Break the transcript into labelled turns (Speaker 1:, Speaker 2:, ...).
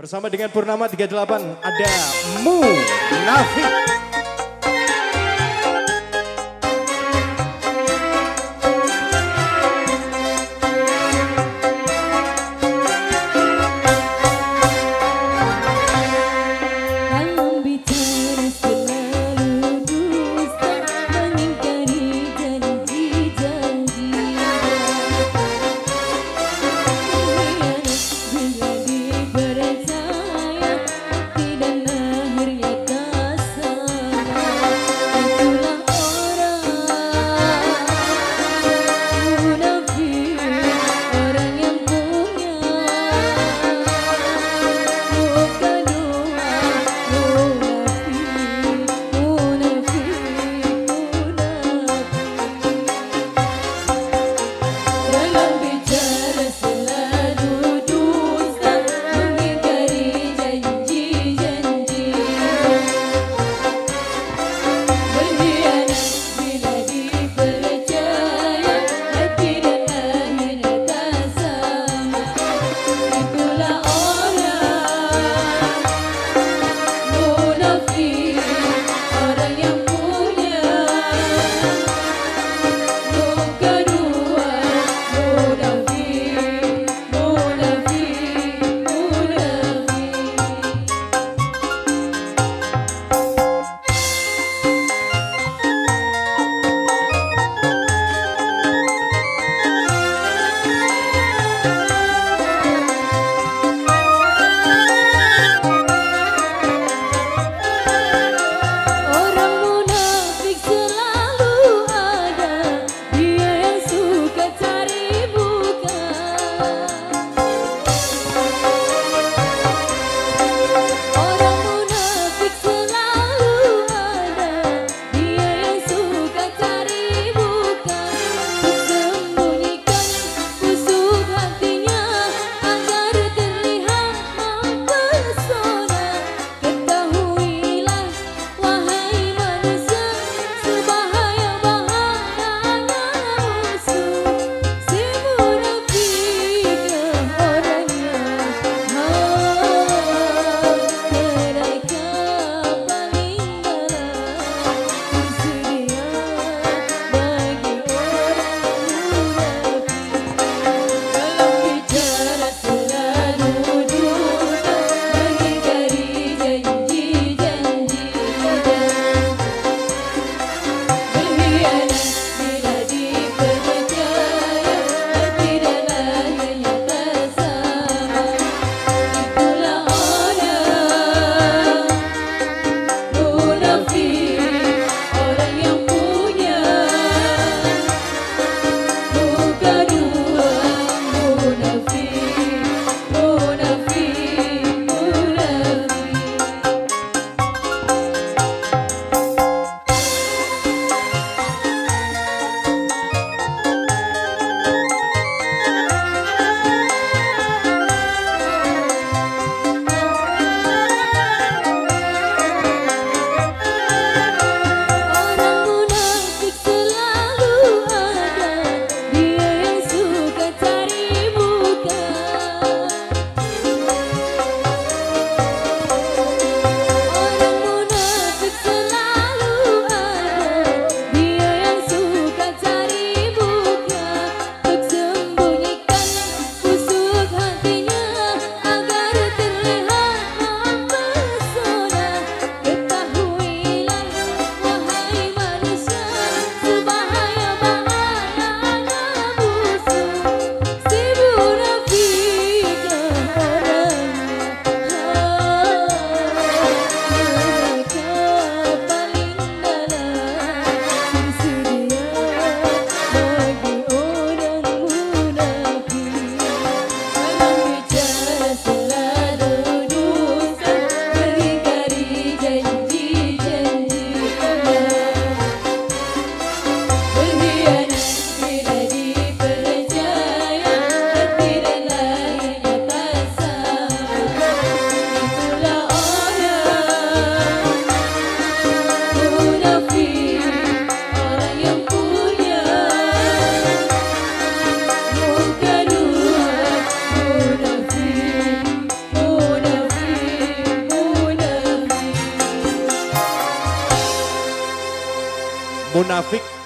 Speaker 1: Bersama dengan Purnama 38 ada Mu Nafik.
Speaker 2: Rafiq